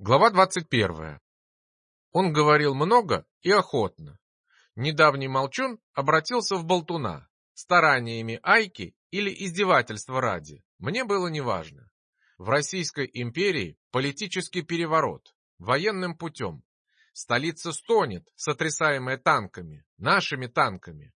Глава 21. Он говорил много и охотно. Недавний молчун обратился в болтуна. Стараниями Айки или издевательства ради. Мне было неважно. В Российской империи политический переворот. Военным путем. Столица стонет, сотрясаемая танками. Нашими танками.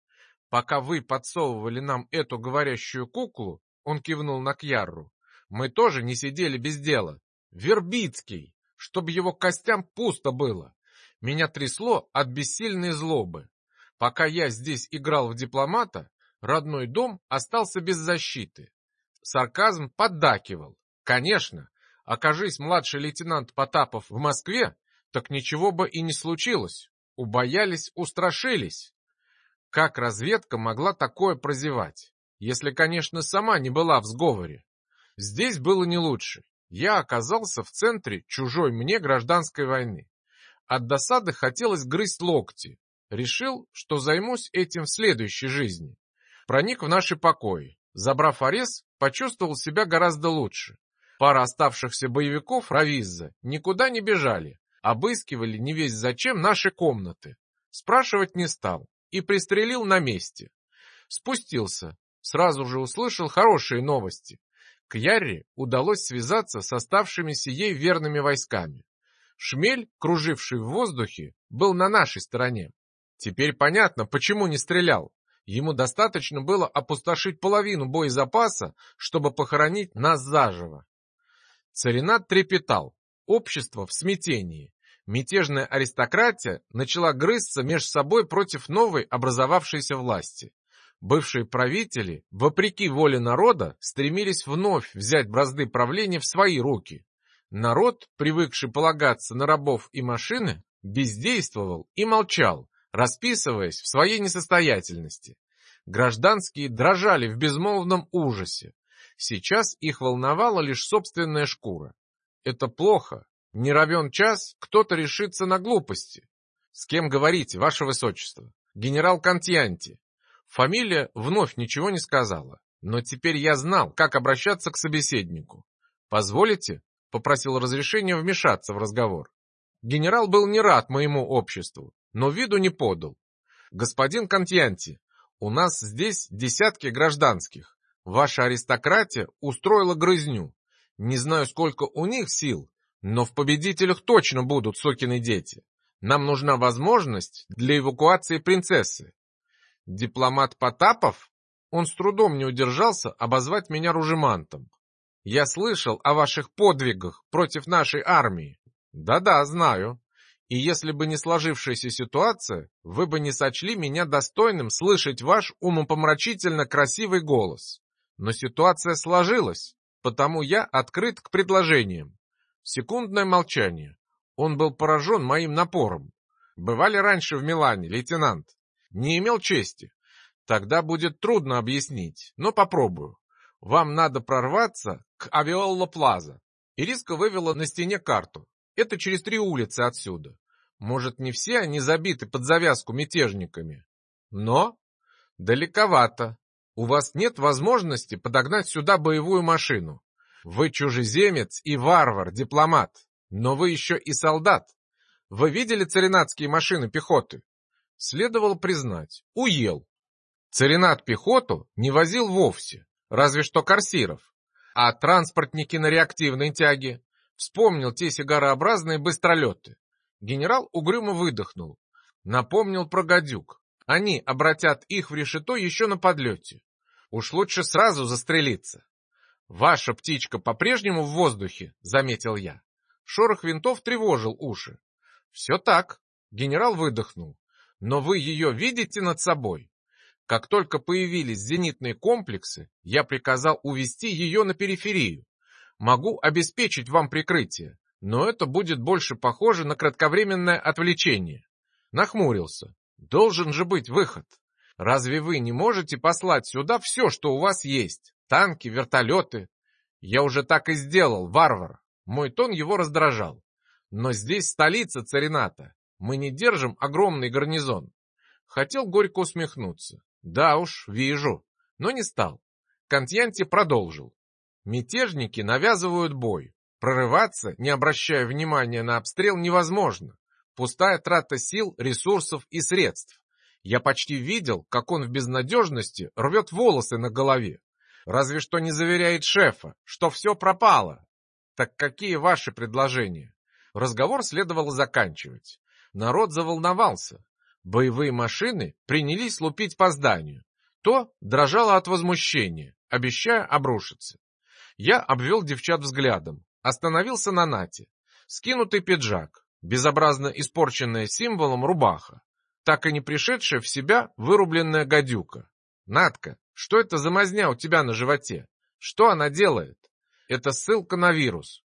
Пока вы подсовывали нам эту говорящую куклу, он кивнул на Кьярру, мы тоже не сидели без дела. Вербицкий! Чтобы его костям пусто было. Меня трясло от бессильной злобы. Пока я здесь играл в дипломата, родной дом остался без защиты. Сарказм поддакивал. Конечно, окажись младший лейтенант Потапов в Москве, так ничего бы и не случилось. Убоялись, устрашились. Как разведка могла такое прозевать? Если, конечно, сама не была в сговоре. Здесь было не лучше я оказался в центре чужой мне гражданской войны. От досады хотелось грызть локти. Решил, что займусь этим в следующей жизни. Проник в наши покои. Забрав арест, почувствовал себя гораздо лучше. Пара оставшихся боевиков Равизза никуда не бежали, обыскивали не весь зачем наши комнаты. Спрашивать не стал и пристрелил на месте. Спустился, сразу же услышал хорошие новости. К Ярре удалось связаться с оставшимися ей верными войсками. Шмель, круживший в воздухе, был на нашей стороне. Теперь понятно, почему не стрелял. Ему достаточно было опустошить половину боезапаса, чтобы похоронить нас заживо. Царинат трепетал. Общество в смятении. Мятежная аристократия начала грызться между собой против новой образовавшейся власти. Бывшие правители, вопреки воле народа, стремились вновь взять бразды правления в свои руки. Народ, привыкший полагаться на рабов и машины, бездействовал и молчал, расписываясь в своей несостоятельности. Гражданские дрожали в безмолвном ужасе. Сейчас их волновала лишь собственная шкура. Это плохо. Не равен час, кто-то решится на глупости. С кем говорите, ваше высочество? Генерал Контьянти. Фамилия вновь ничего не сказала, но теперь я знал, как обращаться к собеседнику. «Позволите?» — попросил разрешения вмешаться в разговор. Генерал был не рад моему обществу, но виду не подал. «Господин Контьянти, у нас здесь десятки гражданских. Ваша аристократия устроила грызню. Не знаю, сколько у них сил, но в победителях точно будут сокины дети. Нам нужна возможность для эвакуации принцессы. Дипломат Потапов? Он с трудом не удержался обозвать меня ружемантом. Я слышал о ваших подвигах против нашей армии. Да-да, знаю. И если бы не сложившаяся ситуация, вы бы не сочли меня достойным слышать ваш умопомрачительно красивый голос. Но ситуация сложилась, потому я открыт к предложениям. Секундное молчание. Он был поражен моим напором. Бывали раньше в Милане, лейтенант. Не имел чести. Тогда будет трудно объяснить, но попробую. Вам надо прорваться к Авиолла Плаза. Ириска вывела на стене карту. Это через три улицы отсюда. Может, не все они забиты под завязку мятежниками. Но далековато. У вас нет возможности подогнать сюда боевую машину. Вы чужеземец и варвар, дипломат. Но вы еще и солдат. Вы видели царинатские машины пехоты? Следовало признать, уел. Царинат пехоту не возил вовсе, разве что корсиров. А транспортники на реактивной тяге вспомнил те сигарообразные быстролеты. Генерал угрюмо выдохнул. Напомнил про гадюк. Они обратят их в решето еще на подлете. Уж лучше сразу застрелиться. «Ваша птичка по-прежнему в воздухе», — заметил я. Шорох винтов тревожил уши. «Все так», — генерал выдохнул. Но вы ее видите над собой? Как только появились зенитные комплексы, я приказал увести ее на периферию. Могу обеспечить вам прикрытие, но это будет больше похоже на кратковременное отвлечение. Нахмурился. Должен же быть выход. Разве вы не можете послать сюда все, что у вас есть? Танки, вертолеты? Я уже так и сделал, варвар. Мой тон его раздражал. Но здесь столица Царината. Мы не держим огромный гарнизон. Хотел горько усмехнуться. Да уж, вижу. Но не стал. Контьянти продолжил. Мятежники навязывают бой. Прорываться, не обращая внимания на обстрел, невозможно. Пустая трата сил, ресурсов и средств. Я почти видел, как он в безнадежности рвет волосы на голове. Разве что не заверяет шефа, что все пропало. Так какие ваши предложения? Разговор следовало заканчивать. Народ заволновался. Боевые машины принялись лупить по зданию. То дрожало от возмущения, обещая обрушиться. Я обвел девчат взглядом, остановился на Нате. Скинутый пиджак, безобразно испорченная символом рубаха, так и не пришедшая в себя вырубленная гадюка. Натка, что это за мазня у тебя на животе? Что она делает? Это ссылка на вирус.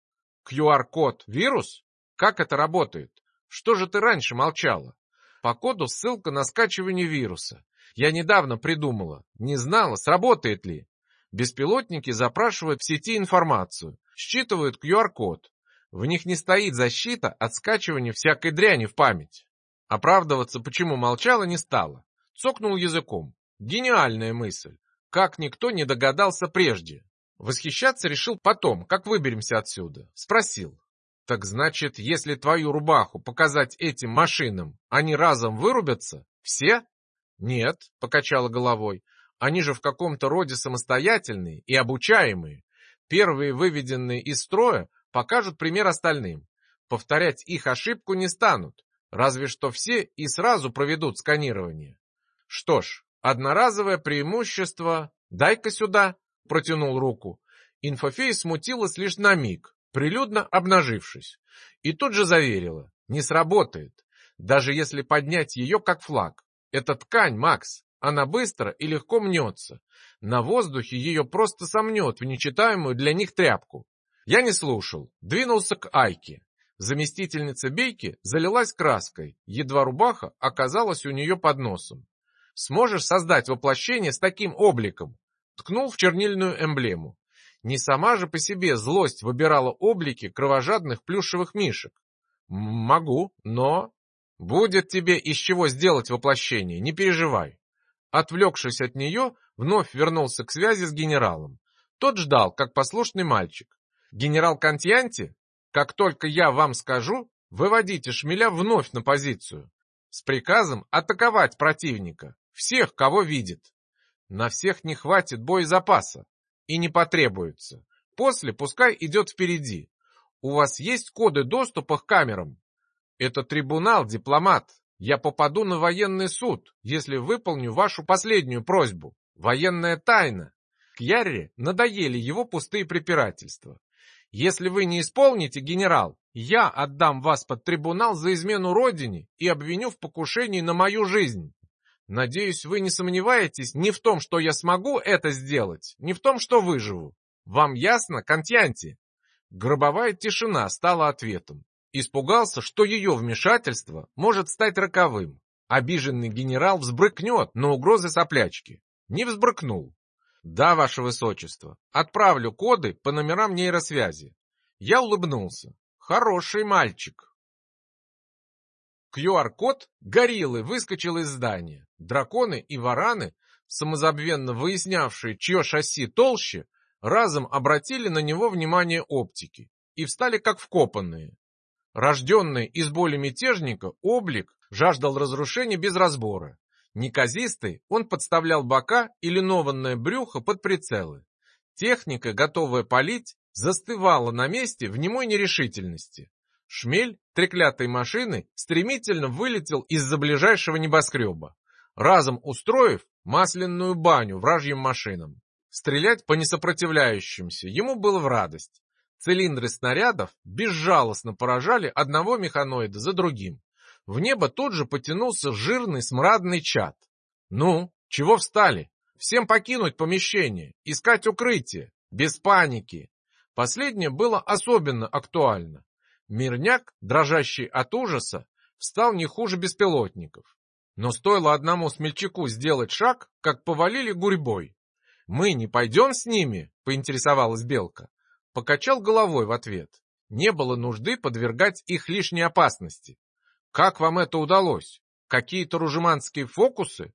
QR-код вирус? Как это работает? Что же ты раньше молчала? По коду ссылка на скачивание вируса. Я недавно придумала. Не знала, сработает ли. Беспилотники запрашивают в сети информацию, считывают QR-код. В них не стоит защита от скачивания всякой дряни в память. Оправдываться, почему молчала, не стала. Цокнул языком. Гениальная мысль. Как никто не догадался прежде. Восхищаться решил потом, как выберемся отсюда. Спросил. Так значит, если твою рубаху показать этим машинам, они разом вырубятся? Все? Нет, покачала головой. Они же в каком-то роде самостоятельные и обучаемые. Первые, выведенные из строя, покажут пример остальным. Повторять их ошибку не станут. Разве что все и сразу проведут сканирование. Что ж, одноразовое преимущество... Дай-ка сюда, протянул руку. Инфофей смутилась лишь на миг, прилюдно обнажившись. И тут же заверила, не сработает, даже если поднять ее как флаг. Это ткань, Макс, она быстро и легко мнется. На воздухе ее просто сомнет в нечитаемую для них тряпку. Я не слушал, двинулся к Айке. Заместительница Бейки залилась краской, едва рубаха оказалась у нее под носом. «Сможешь создать воплощение с таким обликом?» Ткнул в чернильную эмблему. Не сама же по себе злость выбирала облики кровожадных плюшевых мишек. «Могу, но...» «Будет тебе из чего сделать воплощение, не переживай». Отвлекшись от нее, вновь вернулся к связи с генералом. Тот ждал, как послушный мальчик. «Генерал Контьянти, как только я вам скажу, выводите шмеля вновь на позицию, с приказом атаковать противника, всех, кого видит. На всех не хватит боезапаса и не потребуется. После пускай идет впереди. У вас есть коды доступа к камерам? Это трибунал, дипломат. Я попаду на военный суд, если выполню вашу последнюю просьбу. Военная тайна. Кьярре надоели его пустые препирательства. Если вы не исполните, генерал, я отдам вас под трибунал за измену родине и обвиню в покушении на мою жизнь. Надеюсь, вы не сомневаетесь ни в том, что я смогу это сделать, ни в том, что выживу. Вам ясно, Контьянти?» Гробовая тишина стала ответом. Испугался, что ее вмешательство может стать роковым. Обиженный генерал взбрыкнет на угрозы соплячки. Не взбрыкнул. Да, ваше высочество, отправлю коды по номерам нейросвязи. Я улыбнулся. Хороший мальчик. QR-код гориллы выскочил из здания. Драконы и вараны, самозабвенно выяснявшие, чье шасси толще, разом обратили на него внимание оптики и встали как вкопанные. Рожденный из боли мятежника, облик жаждал разрушения без разбора. Неказистый, он подставлял бока и линованное брюхо под прицелы. Техника, готовая палить, застывала на месте в немой нерешительности. Шмель треклятой машины стремительно вылетел из-за ближайшего небоскреба, разом устроив масляную баню вражьим машинам. Стрелять по несопротивляющимся ему было в радость. Цилиндры снарядов безжалостно поражали одного механоида за другим. В небо тут же потянулся жирный смрадный чад. «Ну, чего встали? Всем покинуть помещение, искать укрытие, без паники!» Последнее было особенно актуально. Мирняк, дрожащий от ужаса, встал не хуже беспилотников. Но стоило одному смельчаку сделать шаг, как повалили гурьбой. «Мы не пойдем с ними?» — поинтересовалась Белка. Покачал головой в ответ. Не было нужды подвергать их лишней опасности. Как вам это удалось? Какие-то ружеманские фокусы?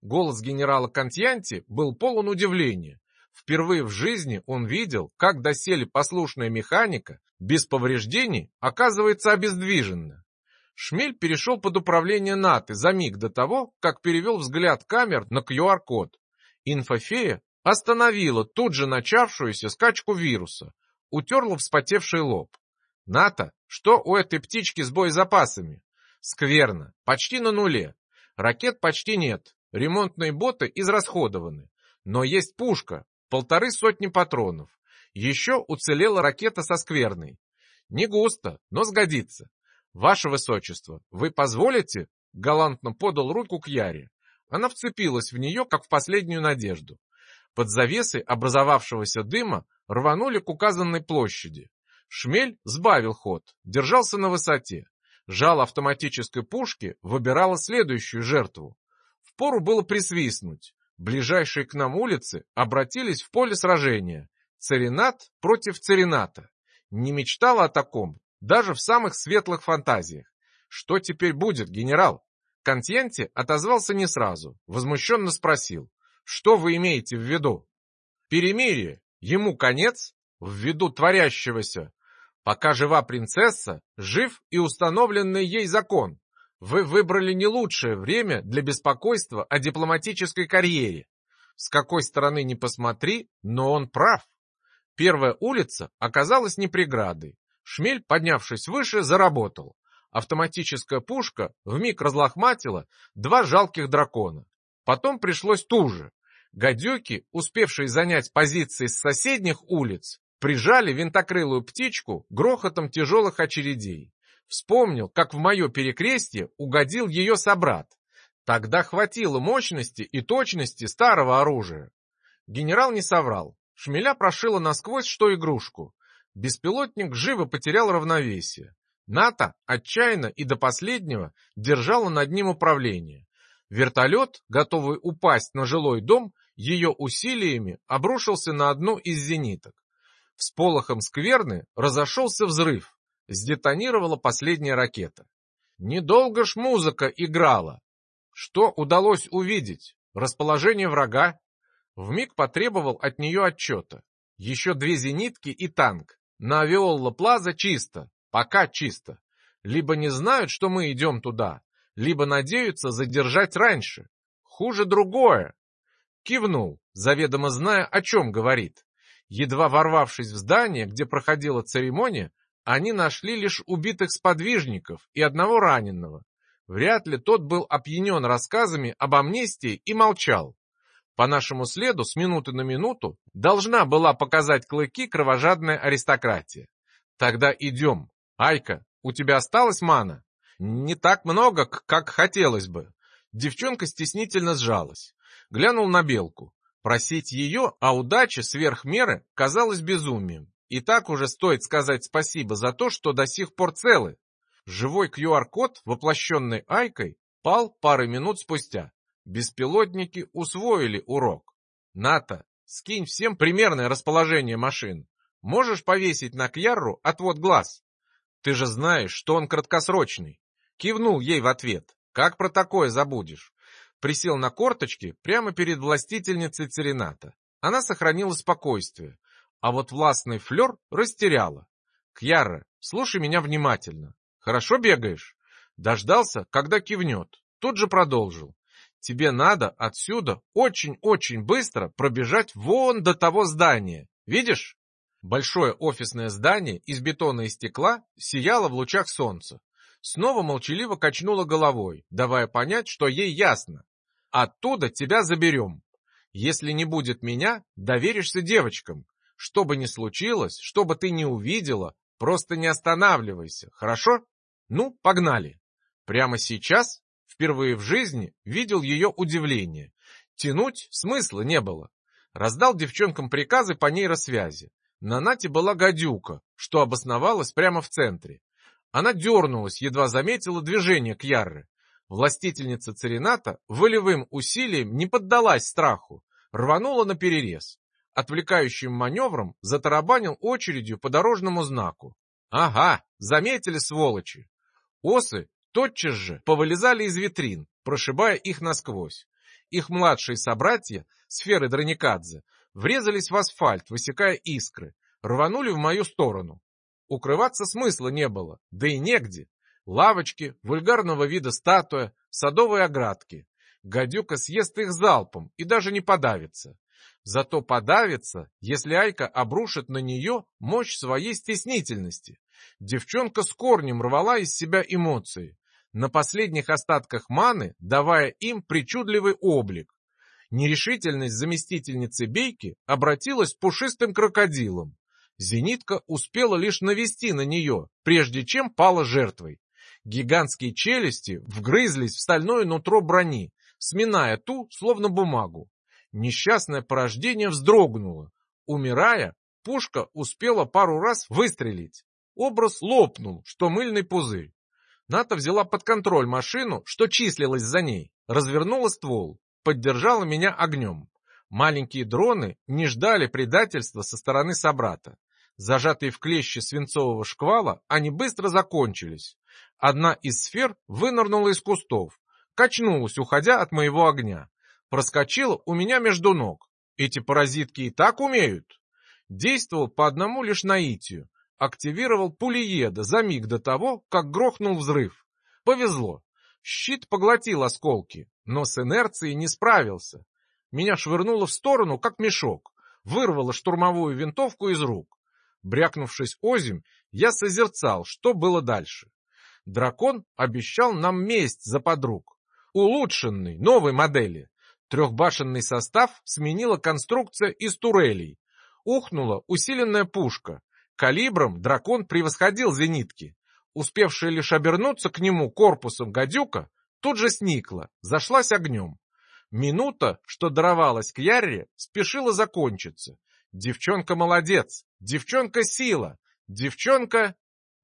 Голос генерала Контьянти был полон удивления. Впервые в жизни он видел, как доселе послушная механика без повреждений оказывается обездвижена. Шмель перешел под управление НАТО за миг до того, как перевел взгляд камер на QR-код. Инфофея остановила тут же начавшуюся скачку вируса, утерла вспотевший лоб. НАТО, что у этой птички с боезапасами? Скверно, почти на нуле. Ракет почти нет, ремонтные боты израсходованы. Но есть пушка, полторы сотни патронов. Еще уцелела ракета со скверной. Не густо, но сгодится. «Ваше Высочество, вы позволите?» Галантно подал руку к Яре. Она вцепилась в нее, как в последнюю надежду. Под завесой образовавшегося дыма рванули к указанной площади. Шмель сбавил ход, держался на высоте. Жало автоматической пушки выбирало следующую жертву. Впору было присвистнуть. Ближайшие к нам улицы обратились в поле сражения. Царинат против царината. Не мечтала о таком, даже в самых светлых фантазиях. Что теперь будет, генерал? Контьенти отозвался не сразу, возмущенно спросил. Что вы имеете в виду? Перемирие. Ему конец? В виду творящегося. Пока жива принцесса, жив и установленный ей закон. Вы выбрали не лучшее время для беспокойства о дипломатической карьере. С какой стороны ни посмотри, но он прав. Первая улица оказалась не преградой. Шмель, поднявшись выше, заработал. Автоматическая пушка вмиг разлохматила два жалких дракона. Потом пришлось туже. Гадюки, успевшие занять позиции с соседних улиц, прижали винтокрылую птичку грохотом тяжелых очередей. Вспомнил, как в мое перекрестье угодил ее собрат. Тогда хватило мощности и точности старого оружия. Генерал не соврал. Шмеля прошила насквозь, что игрушку. Беспилотник живо потерял равновесие. НАТО отчаянно и до последнего держало над ним управление. Вертолет, готовый упасть на жилой дом, ее усилиями обрушился на одну из зениток. С полохом скверны разошелся взрыв. Сдетонировала последняя ракета. Недолго ж музыка играла. Что удалось увидеть? Расположение врага? Вмиг потребовал от нее отчета. Еще две зенитки и танк. На Авиолла Плаза чисто, пока чисто. Либо не знают, что мы идем туда, либо надеются задержать раньше. Хуже другое. Кивнул, заведомо зная, о чем говорит. Едва ворвавшись в здание, где проходила церемония, они нашли лишь убитых сподвижников и одного раненого. Вряд ли тот был опьянен рассказами об амнистии и молчал. По нашему следу с минуты на минуту должна была показать клыки кровожадная аристократия. Тогда идем. Айка, у тебя осталась мана? Не так много, как хотелось бы. Девчонка стеснительно сжалась. Глянул на белку. Просить ее о удаче сверх меры казалось безумием. И так уже стоит сказать спасибо за то, что до сих пор целы. Живой QR-код, воплощенный Айкой, пал пары минут спустя. Беспилотники усвоили урок. НАТО, скинь всем примерное расположение машин. Можешь повесить на Кьярру отвод глаз? Ты же знаешь, что он краткосрочный. Кивнул ей в ответ. Как про такое забудешь? Присел на корточки прямо перед властительницей Церената. Она сохранила спокойствие, а вот властный флер растеряла. Кьяра, слушай меня внимательно. Хорошо бегаешь? Дождался, когда кивнет. Тут же продолжил. Тебе надо отсюда очень-очень быстро пробежать вон до того здания. Видишь? Большое офисное здание из бетона и стекла сияло в лучах солнца. Снова молчаливо качнула головой, давая понять, что ей ясно. Оттуда тебя заберем. Если не будет меня, доверишься девочкам. Что бы ни случилось, что бы ты ни увидела, просто не останавливайся, хорошо? Ну, погнали. Прямо сейчас Впервые в жизни видел ее удивление. Тянуть смысла не было. Раздал девчонкам приказы по нейросвязи. На Нате была гадюка, что обосновалась прямо в центре. Она дернулась, едва заметила движение к Ярре. Властительница Церината волевым усилием не поддалась страху, рванула на перерез. Отвлекающим маневром затарабанил очередью по дорожному знаку. Ага, заметили сволочи. Осы тотчас же повылезали из витрин, прошибая их насквозь. Их младшие собратья, сферы Драникадзе, врезались в асфальт, высекая искры, рванули в мою сторону. Укрываться смысла не было, да и негде. Лавочки, вульгарного вида статуя, садовые оградки. Гадюка съест их залпом и даже не подавится. Зато подавится, если Айка обрушит на нее мощь своей стеснительности. Девчонка с корнем рвала из себя эмоции, на последних остатках маны давая им причудливый облик. Нерешительность заместительницы Бейки обратилась пушистым крокодилом. Зенитка успела лишь навести на нее, прежде чем пала жертвой. Гигантские челюсти вгрызлись в стальное нутро брони, сминая ту, словно бумагу. Несчастное порождение вздрогнуло. Умирая, пушка успела пару раз выстрелить. Образ лопнул, что мыльный пузырь. Ната взяла под контроль машину, что числилась за ней, развернула ствол, поддержала меня огнем. Маленькие дроны не ждали предательства со стороны собрата. Зажатые в клещи свинцового шквала, они быстро закончились. Одна из сфер вынырнула из кустов, качнулась, уходя от моего огня. Проскочила у меня между ног. Эти паразитки и так умеют. Действовал по одному лишь наитию. Активировал пулиеда за миг до того, как грохнул взрыв. Повезло. Щит поглотил осколки, но с инерцией не справился. Меня швырнуло в сторону, как мешок. Вырвало штурмовую винтовку из рук. Брякнувшись озимь, я созерцал, что было дальше. Дракон обещал нам месть за подруг. Улучшенный, новой модели. Трехбашенный состав сменила конструкция из турелей. Ухнула усиленная пушка. Калибром дракон превосходил зенитки. Успевшая лишь обернуться к нему корпусом гадюка, тут же сникла, зашлась огнем. Минута, что даровалась к Ярре, спешила закончиться. Девчонка молодец, девчонка сила, девчонка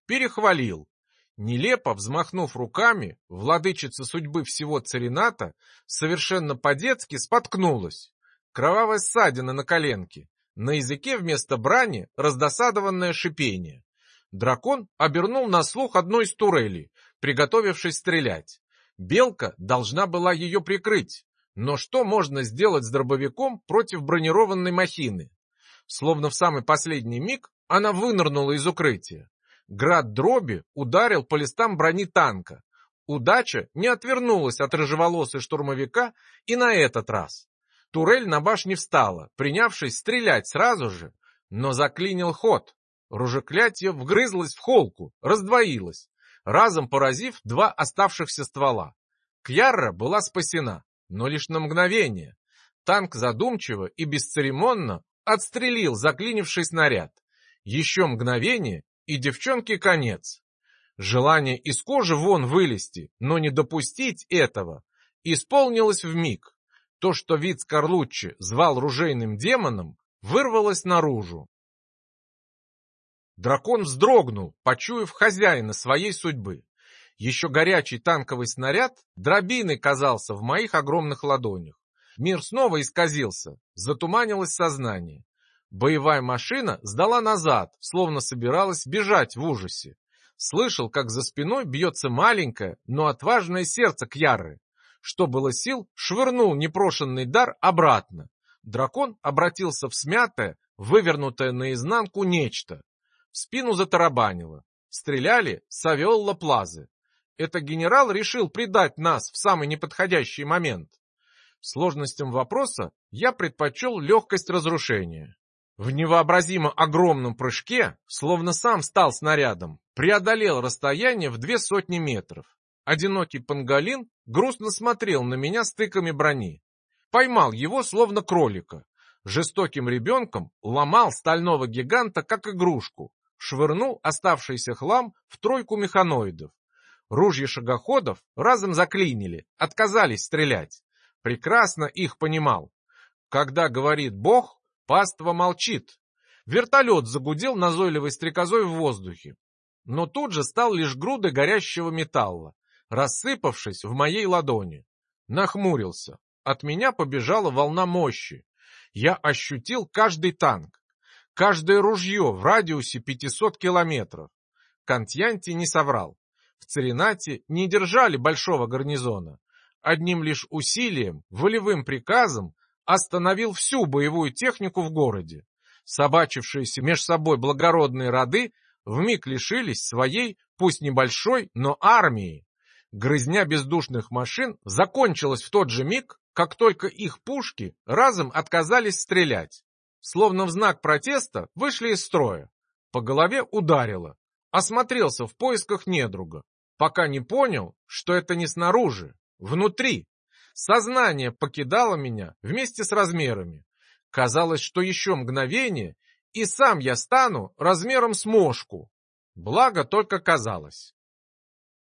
перехвалил. Нелепо взмахнув руками, владычица судьбы всего Царината совершенно по-детски споткнулась. Кровавая ссадина на коленке, на языке вместо брани раздосадованное шипение. Дракон обернул на слух одной из турелей, приготовившись стрелять. Белка должна была ее прикрыть. Но что можно сделать с дробовиком против бронированной махины? Словно в самый последний миг она вынырнула из укрытия. Град дроби ударил по листам брони танка. Удача не отвернулась от рыжеволосой штурмовика и на этот раз. Турель на башне встала, принявшись стрелять сразу же, но заклинил ход. Ружеклятие вгрызлось в холку, раздвоилось, разом поразив два оставшихся ствола. Кьярра была спасена, но лишь на мгновение. Танк задумчиво и бесцеремонно отстрелил заклинивший снаряд. Еще мгновение, и девчонке конец. Желание из кожи вон вылезти, но не допустить этого, исполнилось в миг. То, что вид Скорлуччи звал ружейным демоном, вырвалось наружу. Дракон вздрогнул, почуяв хозяина своей судьбы. Еще горячий танковый снаряд дробиной казался в моих огромных ладонях. Мир снова исказился, затуманилось сознание. Боевая машина сдала назад, словно собиралась бежать в ужасе. Слышал, как за спиной бьется маленькое, но отважное сердце Кьяры. Что было сил, швырнул непрошенный дар обратно. Дракон обратился в смятое, вывернутое наизнанку нечто. В спину затарабанило. Стреляли Савелла Плазы. Это генерал решил предать нас в самый неподходящий момент. Сложностям вопроса я предпочел легкость разрушения. В невообразимо огромном прыжке, словно сам стал снарядом, преодолел расстояние в две сотни метров. Одинокий пангалин грустно смотрел на меня стыками брони. Поймал его, словно кролика. Жестоким ребенком ломал стального гиганта, как игрушку. Швырнул оставшийся хлам в тройку механоидов. Ружья шагоходов разом заклинили, отказались стрелять. Прекрасно их понимал. Когда говорит Бог, паства молчит. Вертолет загудел назойливой стрекозой в воздухе. Но тут же стал лишь грудой горящего металла, рассыпавшись в моей ладони. Нахмурился. От меня побежала волна мощи. Я ощутил каждый танк, каждое ружье в радиусе 500 километров. Кантьянти не соврал. В Царинате не держали большого гарнизона. Одним лишь усилием, волевым приказом остановил всю боевую технику в городе. Собачившиеся меж собой благородные роды вмиг лишились своей, пусть небольшой, но армии. Грызня бездушных машин закончилась в тот же миг, как только их пушки разом отказались стрелять. Словно в знак протеста вышли из строя. По голове ударило. Осмотрелся в поисках недруга, пока не понял, что это не снаружи, внутри. Сознание покидало меня вместе с размерами. Казалось, что еще мгновение, и сам я стану размером с мошку. Благо только казалось.